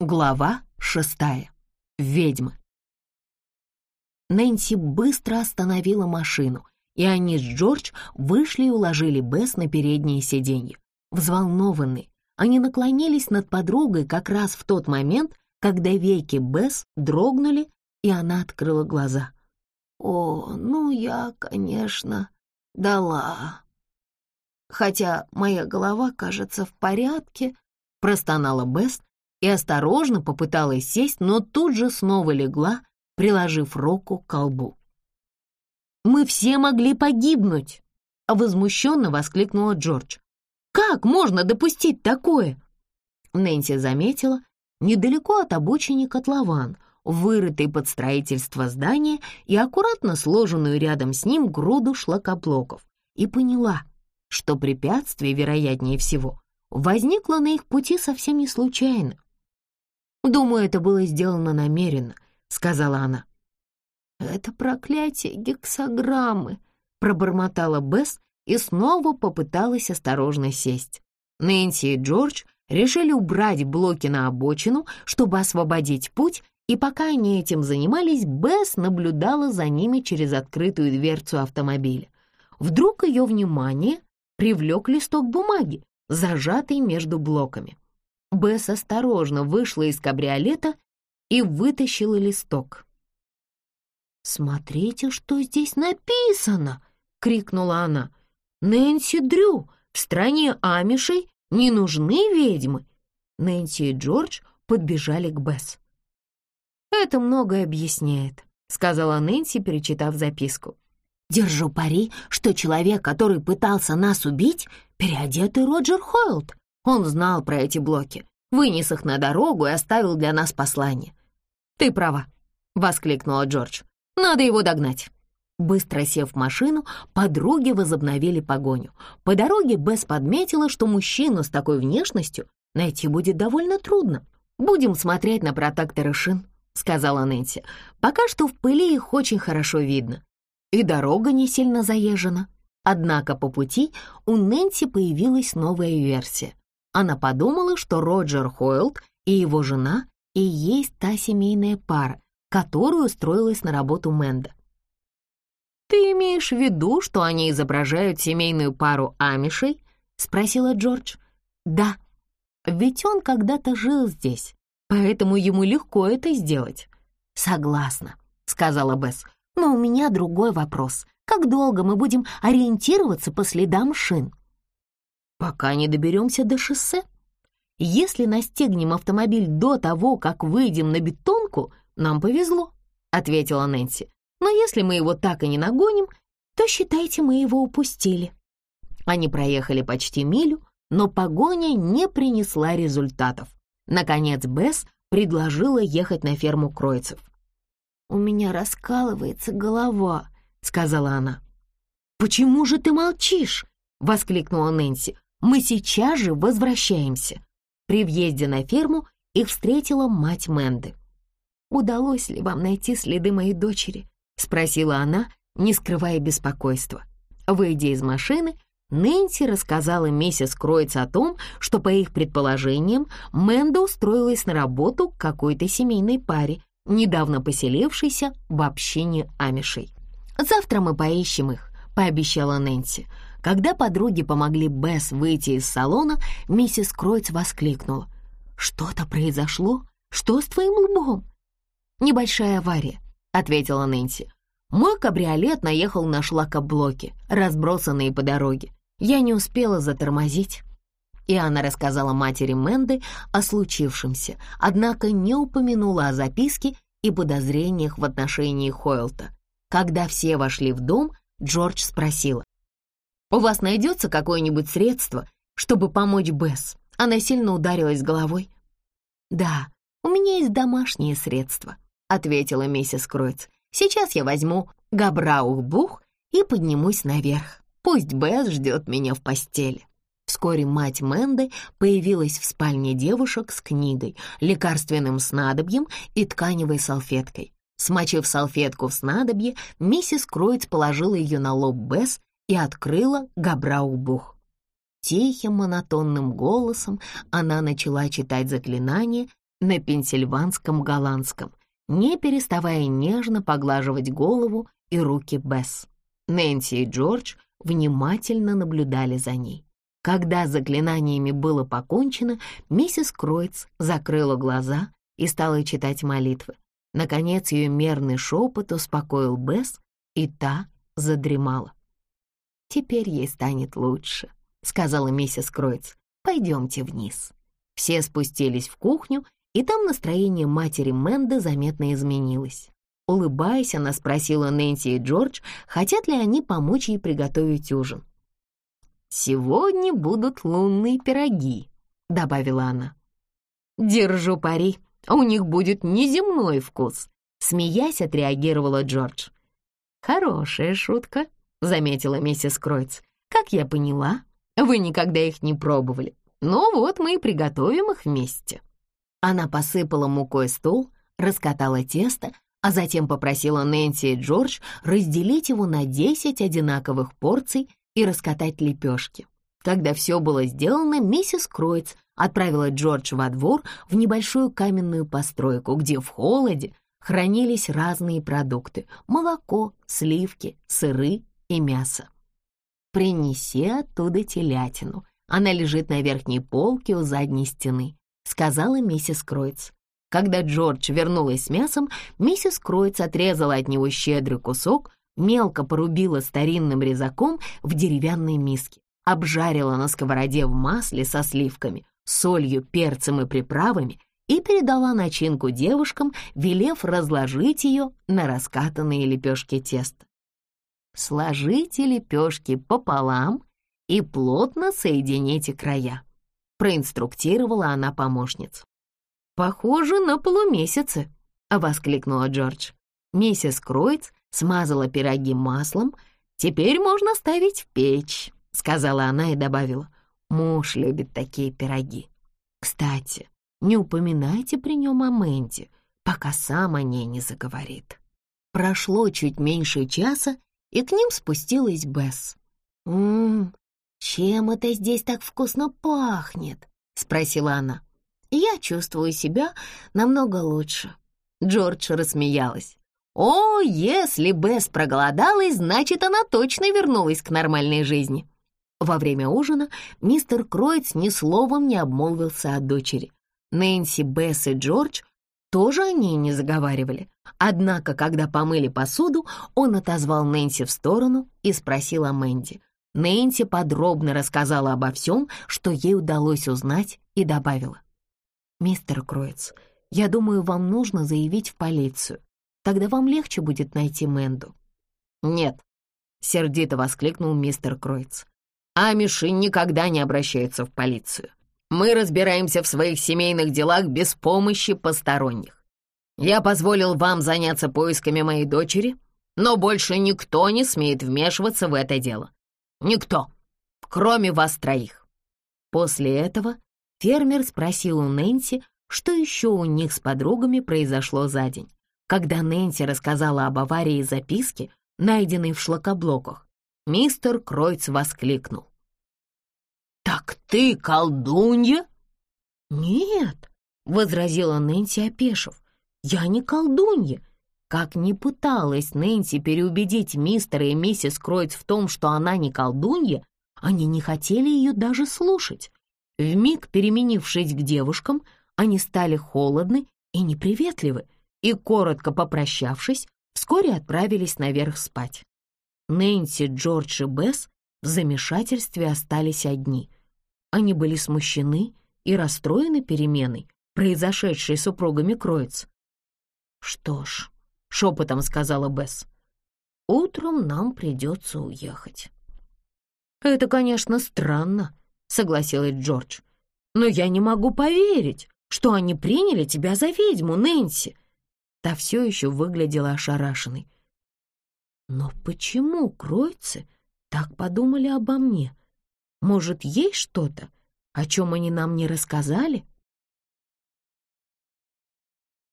Глава шестая. Ведьмы. Нэнси быстро остановила машину, и они с Джордж вышли и уложили Бесс на переднее сиденье. Взволнованные, они наклонились над подругой как раз в тот момент, когда веки Бесс дрогнули, и она открыла глаза. «О, ну я, конечно, дала. Хотя моя голова, кажется, в порядке», — простонала Бесс, и осторожно попыталась сесть, но тут же снова легла, приложив руку к колбу. «Мы все могли погибнуть!» — возмущенно воскликнула Джордж. «Как можно допустить такое?» Нэнси заметила недалеко от обочины котлован, вырытый под строительство здания и аккуратно сложенную рядом с ним груду шлакоблоков, и поняла, что препятствие, вероятнее всего, возникло на их пути совсем не случайно. «Думаю, это было сделано намеренно», — сказала она. «Это проклятие гексограммы», — пробормотала Бесс и снова попыталась осторожно сесть. Нэнси и Джордж решили убрать блоки на обочину, чтобы освободить путь, и пока они этим занимались, Бесс наблюдала за ними через открытую дверцу автомобиля. Вдруг ее внимание привлек листок бумаги, зажатый между блоками. Бесс осторожно вышла из кабриолета и вытащила листок. «Смотрите, что здесь написано!» — крикнула она. «Нэнси Дрю, в стране амишей не нужны ведьмы!» Нэнси и Джордж подбежали к Бесс. «Это многое объясняет», — сказала Нэнси, перечитав записку. «Держу пари, что человек, который пытался нас убить, переодетый Роджер Хойлд. Он знал про эти блоки, вынес их на дорогу и оставил для нас послание. «Ты права», — воскликнула Джордж. «Надо его догнать». Быстро сев в машину, подруги возобновили погоню. По дороге Бесс подметила, что мужчину с такой внешностью найти будет довольно трудно. «Будем смотреть на протекторы шин», — сказала Нэнси. «Пока что в пыли их очень хорошо видно. И дорога не сильно заезжена». Однако по пути у Нэнси появилась новая версия. Она подумала, что Роджер Хойлд и его жена и есть та семейная пара, которую устроилась на работу Мэнда. «Ты имеешь в виду, что они изображают семейную пару амишей?» — спросила Джордж. «Да, ведь он когда-то жил здесь, поэтому ему легко это сделать». «Согласна», — сказала Бесс. «Но у меня другой вопрос. Как долго мы будем ориентироваться по следам шин?» Пока не доберемся до шоссе. Если настигнем автомобиль до того, как выйдем на бетонку, нам повезло», — ответила Нэнси. «Но если мы его так и не нагоним, то считайте, мы его упустили». Они проехали почти милю, но погоня не принесла результатов. Наконец Бесс предложила ехать на ферму Кройцев. «У меня раскалывается голова», — сказала она. «Почему же ты молчишь?» — воскликнула Нэнси. Мы сейчас же возвращаемся». При въезде на ферму их встретила мать Мэнды. «Удалось ли вам найти следы моей дочери?» — спросила она, не скрывая беспокойства. Выйдя из машины, Нэнси рассказала миссис Кроиц о том, что, по их предположениям, Мэнда устроилась на работу к какой-то семейной паре, недавно поселившейся в общине Амишей. «Завтра мы поищем их», — пообещала Нэнси. Когда подруги помогли Бесс выйти из салона, миссис Кройц воскликнула. «Что-то произошло? Что с твоим лбом?» «Небольшая авария», — ответила Нэнси. «Мой кабриолет наехал на шлакоблоки, разбросанные по дороге. Я не успела затормозить». И она рассказала матери Мэнды о случившемся, однако не упомянула о записке и подозрениях в отношении Хойлта. Когда все вошли в дом, Джордж спросила, у вас найдется какое-нибудь средство, чтобы помочь Бесс? Она сильно ударилась головой. Да, у меня есть домашние средства, ответила миссис Кройц. Сейчас я возьму габраух-бух и поднимусь наверх. Пусть Бесс ждет меня в постели. Вскоре мать Мэнды появилась в спальне девушек с книгой, лекарственным снадобьем и тканевой салфеткой. Смочив салфетку в снадобье, миссис Кройц положила ее на лоб Бесс и открыла Габраубух. Тихим монотонным голосом она начала читать заклинание, на пенсильванском голландском, не переставая нежно поглаживать голову и руки Бесс. Нэнси и Джордж внимательно наблюдали за ней. Когда заклинаниями было покончено, миссис Кройц закрыла глаза и стала читать молитвы. Наконец ее мерный шепот успокоил Бесс, и та задремала. «Теперь ей станет лучше», — сказала миссис Кройц. «Пойдемте вниз». Все спустились в кухню, и там настроение матери Мэнды заметно изменилось. Улыбаясь, она спросила Нэнси и Джордж, хотят ли они помочь ей приготовить ужин. «Сегодня будут лунные пироги», — добавила она. «Держу пари, у них будет неземной вкус», — смеясь отреагировала Джордж. «Хорошая шутка», — заметила миссис Кройц. «Как я поняла, вы никогда их не пробовали. Ну вот мы и приготовим их вместе». Она посыпала мукой стол, раскатала тесто, а затем попросила Нэнси и Джордж разделить его на 10 одинаковых порций и раскатать лепешки. Когда все было сделано, миссис Кройц отправила Джордж во двор в небольшую каменную постройку, где в холоде хранились разные продукты — молоко, сливки, сыры и мясо. «Принеси оттуда телятину. Она лежит на верхней полке у задней стены», — сказала миссис Кройц. Когда Джордж вернулась с мясом, миссис Кройц отрезала от него щедрый кусок, мелко порубила старинным резаком в деревянной миске, обжарила на сковороде в масле со сливками, солью, перцем и приправами и передала начинку девушкам, велев разложить ее на раскатанные лепешки теста. Сложите лепешки пополам и плотно соедините края, проинструктировала она помощниц. «Похоже на полумесяцы», — воскликнула Джордж. Миссис Кройц смазала пироги маслом. «Теперь можно ставить в печь», — сказала она и добавила. «Муж любит такие пироги. Кстати, не упоминайте при нем о Мэнди, пока сам о ней не заговорит». Прошло чуть меньше часа, и к ним спустилась Бесс. «Ммм, чем это здесь так вкусно пахнет?» — спросила она. «Я чувствую себя намного лучше». Джордж рассмеялась. О, если Бесс проголодалась, значит, она точно вернулась к нормальной жизни. Во время ужина мистер Кроиц ни словом не обмолвился о дочери. Нэнси, Бесс и Джордж тоже о ней не заговаривали. Однако, когда помыли посуду, он отозвал Нэнси в сторону и спросил о Мэнди. Нэнси подробно рассказала обо всем, что ей удалось узнать, и добавила. «Мистер Кроиц, я думаю, вам нужно заявить в полицию. Тогда вам легче будет найти Мэнду». «Нет», — сердито воскликнул мистер Кройц. «Амиши никогда не обращаются в полицию. Мы разбираемся в своих семейных делах без помощи посторонних. Я позволил вам заняться поисками моей дочери, но больше никто не смеет вмешиваться в это дело. Никто, кроме вас троих». После этого фермер спросил у Нэнси, что еще у них с подругами произошло за день. Когда Нэнси рассказала об аварии записки, найденной в шлакоблоках, мистер Кройц воскликнул. «Так ты колдунья?» «Нет», — возразила Нэнси, опешив, — «я не колдунья». Как ни пыталась Нэнси переубедить мистера и миссис Кройц в том, что она не колдунья, они не хотели ее даже слушать. Вмиг переменившись к девушкам, они стали холодны и неприветливы, и, коротко попрощавшись, вскоре отправились наверх спать. Нэнси, Джордж и Бесс в замешательстве остались одни. Они были смущены и расстроены переменой, произошедшей супругами Кроиц. «Что ж», — шепотом сказала Бесс, — «утром нам придется уехать». «Это, конечно, странно», — согласилась Джордж, «но я не могу поверить, что они приняли тебя за ведьму, Нэнси. Та все еще выглядела ошарашенной. Но почему кройцы так подумали обо мне? Может, есть что-то, о чем они нам не рассказали?